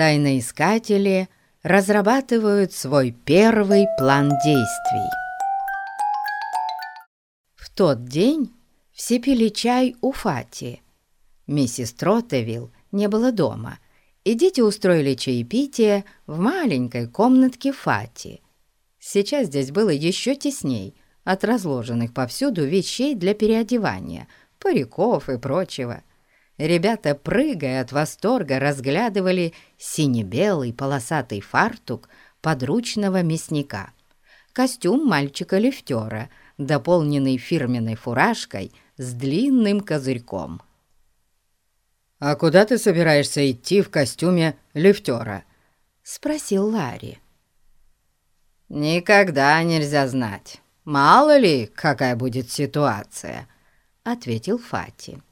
Тайноискатели разрабатывают свой первый план действий. В тот день все пили чай у Фати. Миссис Троттевилл не было дома, и дети устроили чаепитие в маленькой комнатке Фати. Сейчас здесь было еще тесней от разложенных повсюду вещей для переодевания, париков и прочего. Ребята, прыгая от восторга, разглядывали сине-белый полосатый фартук подручного мясника, костюм мальчика-лифтера, дополненный фирменной фуражкой с длинным козырьком. «А куда ты собираешься идти в костюме лифтера?» — спросил Ларри. «Никогда нельзя знать. Мало ли, какая будет ситуация», — ответил Фати.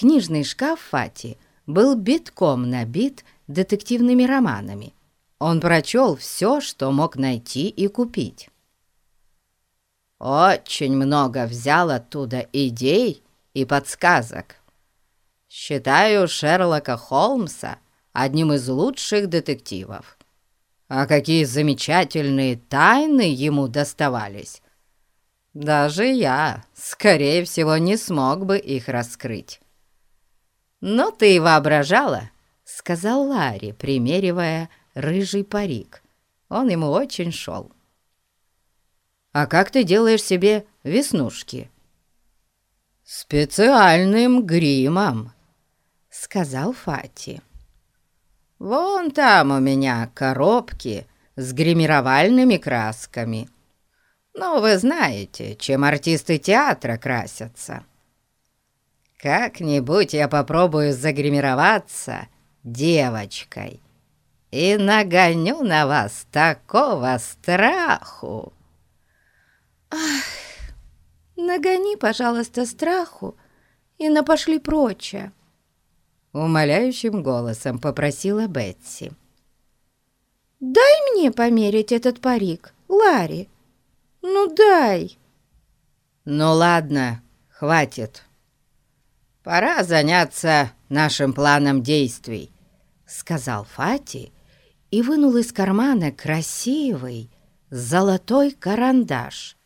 Книжный шкаф Фати был битком набит детективными романами. Он прочел все, что мог найти и купить. «Очень много взял оттуда идей и подсказок. Считаю Шерлока Холмса одним из лучших детективов. А какие замечательные тайны ему доставались! Даже я, скорее всего, не смог бы их раскрыть. «Но ты и воображала», — сказал Ларри, примеривая рыжий парик. Он ему очень шел. «А как ты делаешь себе веснушки?» «Специальным гримом», — сказал Фати. «Вон там у меня коробки с гримировальными красками. Ну, вы знаете, чем артисты театра красятся». Как-нибудь я попробую загримироваться девочкой и нагоню на вас такого страху. Ах, нагони, пожалуйста, страху и напошли прочее. Умоляющим голосом попросила Бетси. «Дай мне померить этот парик, Ларри. Ну, дай!» «Ну, ладно, хватит!» «Пора заняться нашим планом действий», — сказал Фати и вынул из кармана красивый золотой карандаш.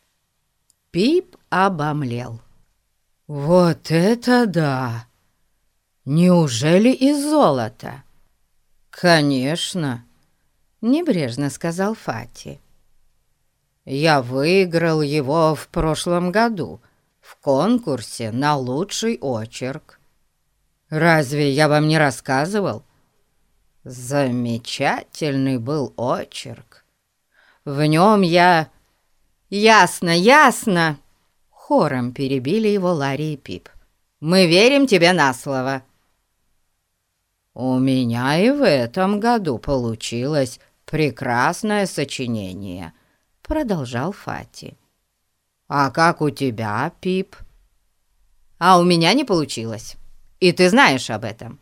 Пип обомлел. «Вот это да! Неужели из золота?» «Конечно», — небрежно сказал Фати. «Я выиграл его в прошлом году», — в конкурсе на лучший очерк. Разве я вам не рассказывал? Замечательный был очерк. В нем я... Ясно, ясно! Хором перебили его Ларри и Пип. Мы верим тебе на слово. У меня и в этом году получилось прекрасное сочинение, продолжал Фати. «А как у тебя, Пип?» «А у меня не получилось. И ты знаешь об этом.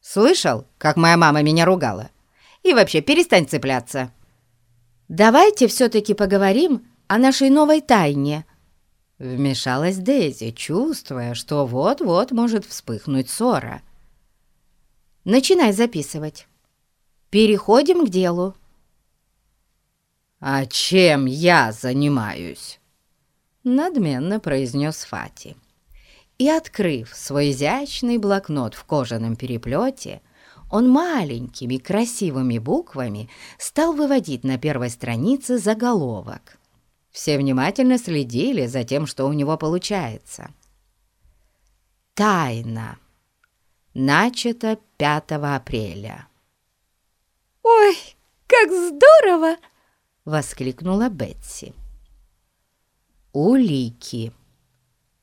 Слышал, как моя мама меня ругала? И вообще, перестань цепляться». «Давайте все-таки поговорим о нашей новой тайне», — вмешалась Дейзи, чувствуя, что вот-вот может вспыхнуть ссора. «Начинай записывать. Переходим к делу». «А чем я занимаюсь?» Надменно произнес Фати. И, открыв свой изящный блокнот в кожаном переплете, он маленькими красивыми буквами стал выводить на первой странице заголовок. Все внимательно следили за тем, что у него получается. «Тайна. Начато 5 апреля». «Ой, как здорово!» — воскликнула Бетси улики.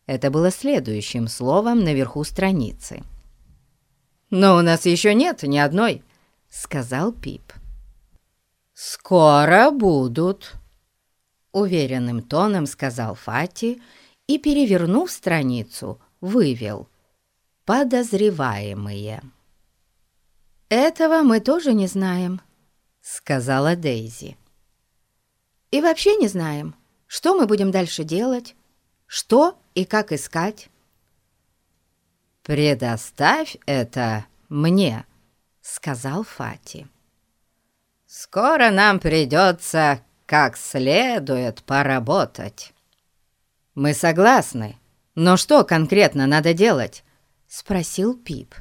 Это было следующим словом наверху страницы. «Но у нас еще нет ни одной», — сказал Пип. «Скоро будут», — уверенным тоном сказал Фати и, перевернув страницу, вывел «Подозреваемые». «Этого мы тоже не знаем», — сказала Дейзи. «И вообще не знаем, что мы будем дальше делать? Что и как искать?» «Предоставь это мне», — сказал Фати. «Скоро нам придется как следует поработать». «Мы согласны, но что конкретно надо делать?» — спросил Пип.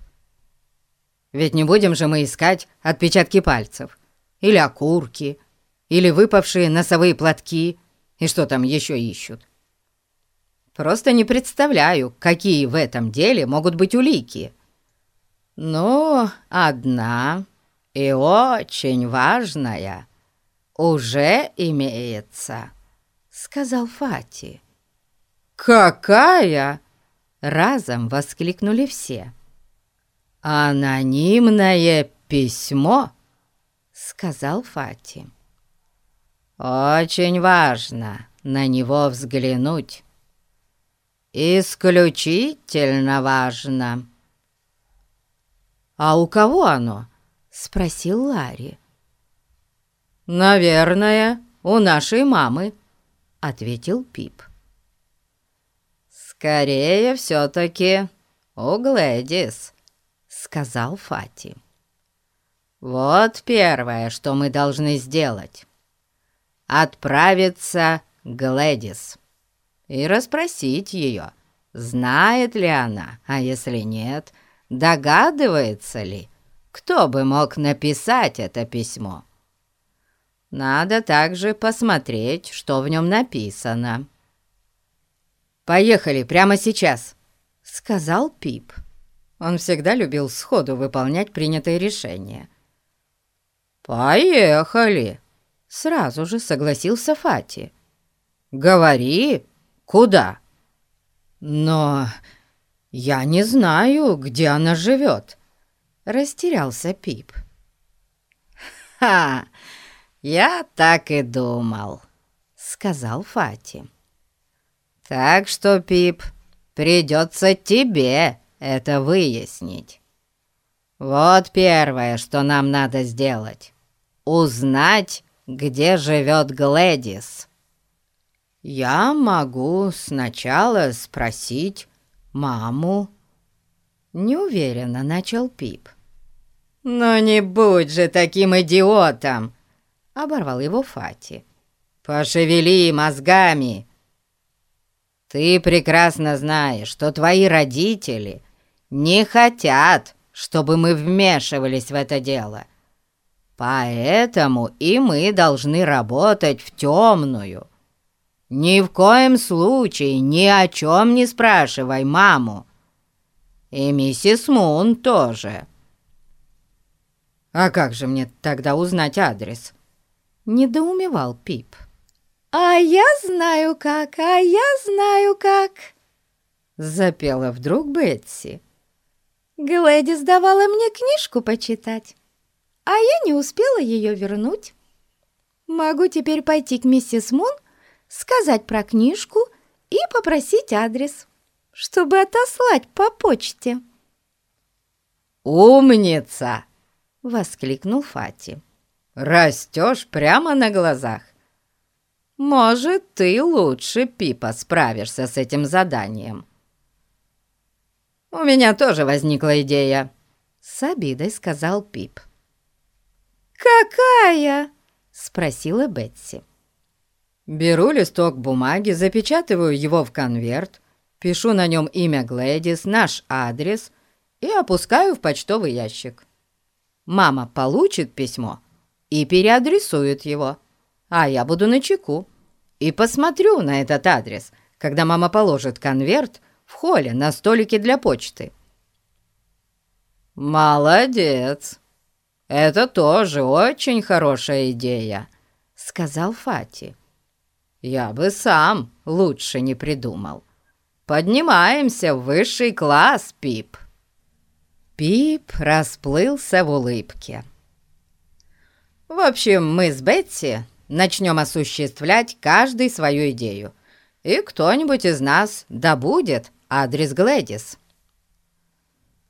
«Ведь не будем же мы искать отпечатки пальцев, или окурки, или выпавшие носовые платки, и что там еще ищут. Просто не представляю, какие в этом деле могут быть улики». «Ну, одна и очень важная уже имеется», — сказал Фати. «Какая?» — разом воскликнули все. «Анонимное письмо», — сказал Фати. «Очень важно на него взглянуть. Исключительно важно». «А у кого оно?» — спросил Ларри. «Наверное, у нашей мамы», — ответил Пип. «Скорее все-таки у Глэдис», — сказал Фати. «Вот первое, что мы должны сделать. Отправиться к Глэдис и расспросить ее, знает ли она, а если нет, догадывается ли, кто бы мог написать это письмо. Надо также посмотреть, что в нем написано». «Поехали прямо сейчас», — сказал Пип. Он всегда любил сходу выполнять принятые решения. «Поехали!» — сразу же согласился Фати. «Говори, куда?» «Но я не знаю, где она живет», — растерялся Пип. «Ха! Я так и думал», — сказал Фати. Так что, Пип, придется тебе это выяснить. Вот первое, что нам надо сделать. Узнать, где живет Глэдис. Я могу сначала спросить маму. Неуверенно начал Пип. «Ну не будь же таким идиотом!» — оборвал его Фати. «Пошевели мозгами ты прекрасно знаешь, что твои родители не хотят, чтобы мы вмешивались в это дело. Поэтому и мы должны работать в темную. Ни в коем случае ни о чем не спрашивай маму. И миссис Мун тоже. «А как же мне тогда узнать адрес?» — недоумевал Пип. «А я знаю как, а я знаю как!» Запела вдруг Бетси. Глэдис давала мне книжку почитать, а я не успела ее вернуть. Могу теперь пойти к миссис Мун, сказать про книжку и попросить адрес, чтобы отослать по почте. «Умница!» — воскликнул Фати. «Растешь прямо на глазах. Может, ты лучше Пипа справишься с этим заданием. У меня тоже возникла идея, с обидой сказал Пип. «Какая?» — спросила Бетси. Беру листок бумаги, запечатываю его в конверт, пишу на нем имя Глэдис, наш адрес и опускаю в почтовый ящик. Мама получит письмо и переадресует его а я буду на чеку и посмотрю на этот адрес, когда мама положит конверт в холле на столике для почты. «Молодец! Это тоже очень хорошая идея», — сказал Фати. «Я бы сам лучше не придумал. Поднимаемся в высший класс, Пип». Пип расплылся в улыбке. «В общем, мы с Бетси начнем осуществлять каждый свою идею, и кто-нибудь из нас добудет адрес Глэдис.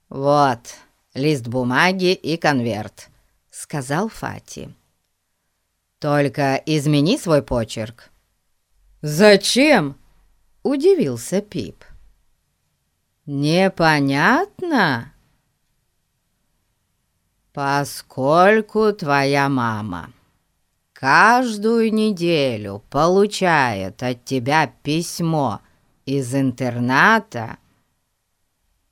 «Вот лист бумаги и конверт», — сказал Фати. «Только измени свой почерк». «Зачем?» — удивился Пип. «Непонятно?» Поскольку твоя мама каждую неделю получает от тебя письмо из интерната,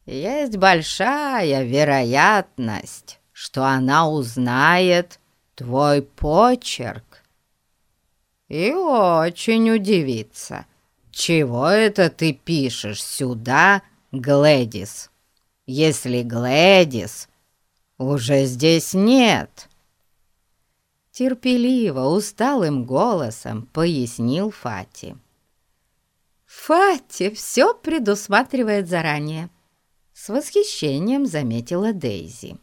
есть большая вероятность, что она узнает твой почерк и очень удивится, чего это ты пишешь сюда, Глэдис, если Глэдис уже здесь нет?» Терпеливо, усталым голосом пояснил Фати. «Фати все предусматривает заранее», — с восхищением заметила Дейзи.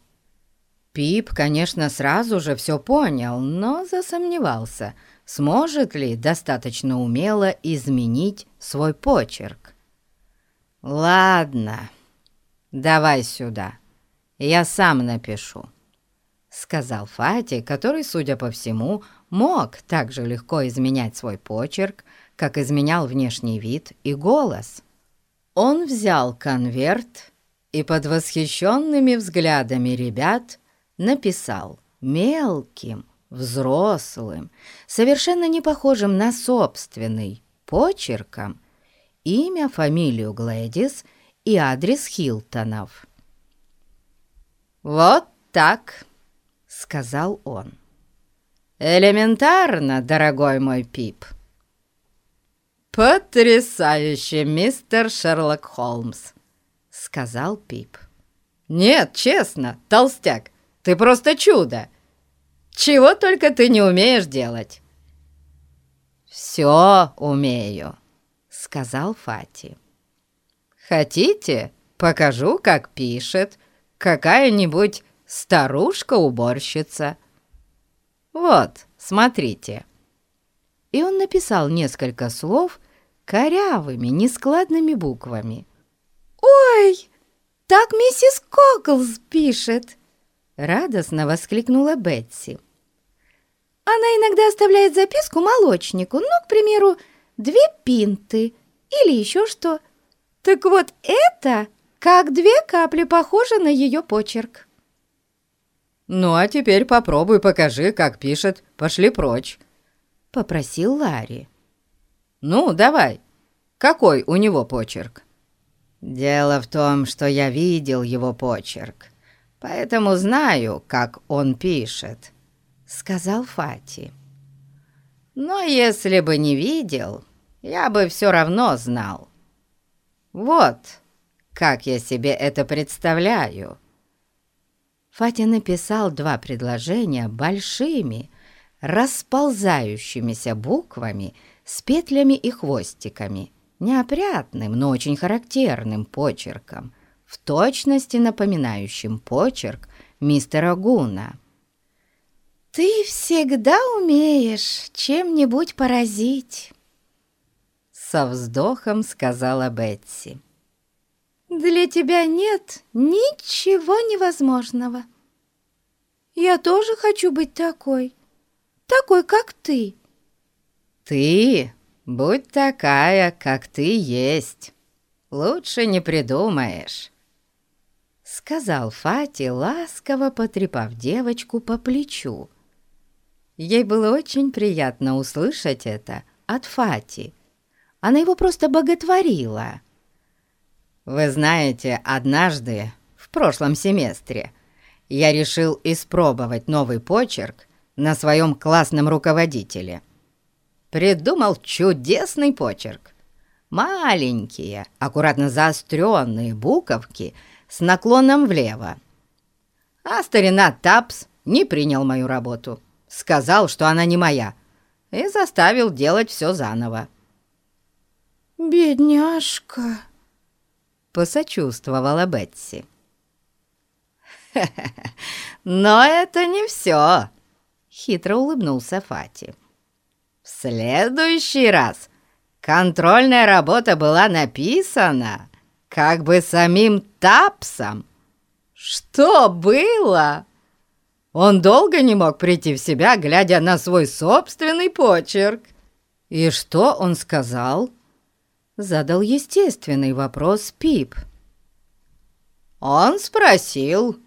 Пип, конечно, сразу же все понял, но засомневался, сможет ли достаточно умело изменить свой почерк. «Ладно, давай сюда, я сам напишу», — сказал Фати, который, судя по всему, мог так же легко изменять свой почерк, как изменял внешний вид и голос. Он взял конверт и под восхищенными взглядами ребят — написал мелким, взрослым, совершенно не похожим на собственный, почерком, имя, фамилию Глэдис и адрес Хилтонов. «Вот так», — сказал он. «Элементарно, дорогой мой Пип». «Потрясающе, мистер Шерлок Холмс», — сказал Пип. «Нет, честно, толстяк, ты просто чудо! Чего только ты не умеешь делать!» «Все умею», — сказал Фати. «Хотите, покажу, как пишет какая-нибудь старушка-уборщица? Вот, смотрите». И он написал несколько слов корявыми, нескладными буквами. «Ой, так миссис Коклс пишет!» Радостно воскликнула Бетси. Она иногда оставляет записку молочнику, ну, к примеру, две пинты или еще что. Так вот это, как две капли, похоже на ее почерк. «Ну, а теперь попробуй покажи, как пишет. Пошли прочь», — попросил Ларри. «Ну, давай. Какой у него почерк?» «Дело в том, что я видел его почерк поэтому знаю, как он пишет», — сказал Фати. «Но если бы не видел, я бы все равно знал. Вот как я себе это представляю». Фатя написал два предложения большими, расползающимися буквами с петлями и хвостиками, неопрятным, но очень характерным почерком — в точности напоминающим почерк мистера Гуна. «Ты всегда умеешь чем-нибудь поразить», — со вздохом сказала Бетси. «Для тебя нет ничего невозможного. Я тоже хочу быть такой, такой, как ты». «Ты будь такая, как ты есть. Лучше не придумаешь» сказал Фати, ласково потрепав девочку по плечу. Ей было очень приятно услышать это от Фати. Она его просто боготворила. «Вы знаете, однажды, в прошлом семестре, я решил испробовать новый почерк на своем классном руководителе. Придумал чудесный почерк. Маленькие, аккуратно заостренные буковки — с наклоном влево. А старина Тапс не принял мою работу. Сказал, что она не моя, и заставил делать все заново. «Бедняжка!» — посочувствовала Бетси. «Но это не все!» — хитро улыбнулся Фати. «В следующий раз контрольная работа была написана как бы самим Тапсом. Что было? Он долго не мог прийти в себя, глядя на свой собственный почерк. И что он сказал? Задал естественный вопрос Пип. Он спросил,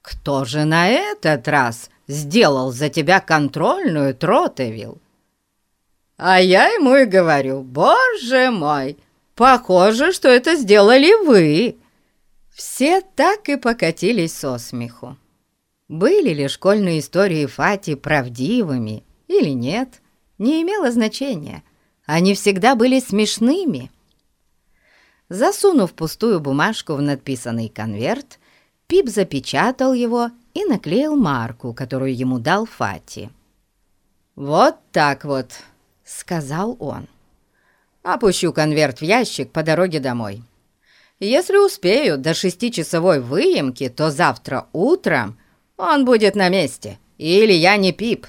кто же на этот раз сделал за тебя контрольную, Тротевил?» А я ему и говорю, «Боже мой, похоже, что это сделали вы!» Все так и покатились со смеху. Были ли школьные истории Фати правдивыми или нет, не имело значения. Они всегда были смешными. Засунув пустую бумажку в надписанный конверт, Пип запечатал его и наклеил марку, которую ему дал Фати. «Вот так вот», — сказал он. «Опущу конверт в ящик по дороге домой. Если успею до шестичасовой выемки, то завтра утром он будет на месте, или я не Пип».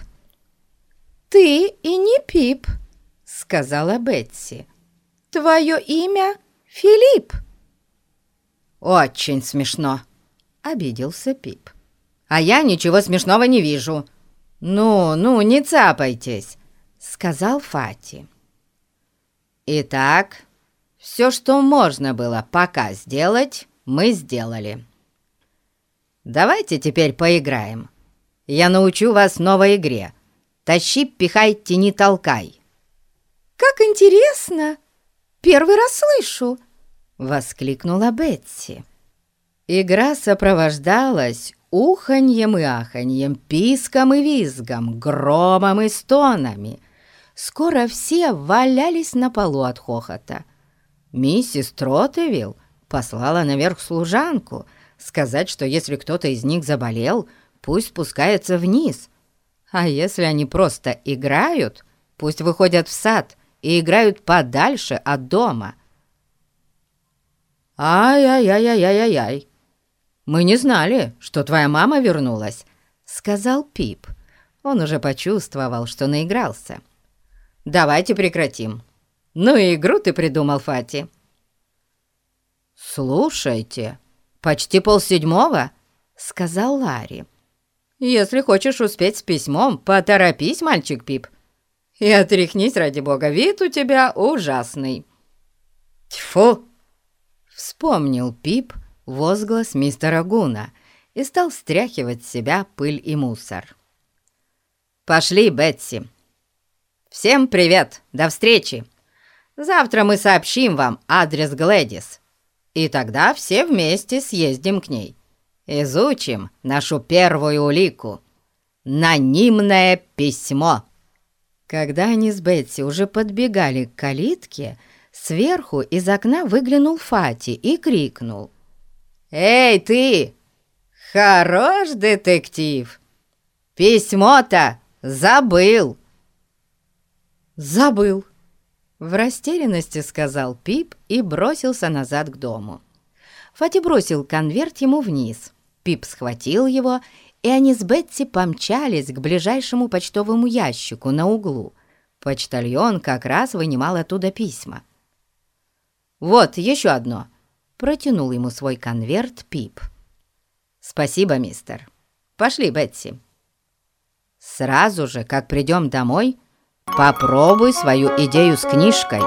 «Ты и не Пип», — сказала Бетси. «Твое имя Филипп». «Очень смешно», — обиделся Пип. «А я ничего смешного не вижу». «Ну, ну, не цапайтесь», — сказал Фати. «Итак, все, что можно было пока сделать, мы сделали. Давайте теперь поиграем. Я научу вас новой игре. Тащи, пихай, тяни, толкай». «Как интересно! Первый раз слышу!» — воскликнула Бетси. Игра сопровождалась уханьем и аханьем, писком и визгом, громом и стонами. Скоро все валялись на полу от хохота. Миссис Тротевилл послала наверх служанку сказать, что если кто-то из них заболел, пусть спускается вниз. А если они просто играют, пусть выходят в сад и играют подальше от дома. «Ай-яй-яй-яй-яй-яй! Мы не знали, что твоя мама вернулась», — сказал Пип. Он уже почувствовал, что наигрался. «Давайте прекратим. «Ну и игру ты придумал, Фати!» «Слушайте, почти полседьмого», — сказал Ларри. «Если хочешь успеть с письмом, поторопись, мальчик Пип. И отряхнись, ради бога, вид у тебя ужасный». «Тьфу!» — вспомнил Пип возглас мистера Гуна и стал стряхивать с себя пыль и мусор. «Пошли, Бетси!» «Всем привет! До встречи!» Завтра мы сообщим вам адрес Глэдис, и тогда все вместе съездим к ней. Изучим нашу первую улику — нанимное письмо». Когда они с Бетси уже подбегали к калитке, сверху из окна выглянул Фати и крикнул. «Эй, ты! Хорош детектив! Письмо-то забыл!» «Забыл!» В растерянности сказал Пип и бросился назад к дому. Фати бросил конверт ему вниз. Пип схватил его, и они с Бетси помчались к ближайшему почтовому ящику на углу. Почтальон как раз вынимал оттуда письма. «Вот, еще одно!» — протянул ему свой конверт Пип. «Спасибо, мистер. Пошли, Бетси». Сразу же, как придем домой, Попробуй свою идею с книжкой.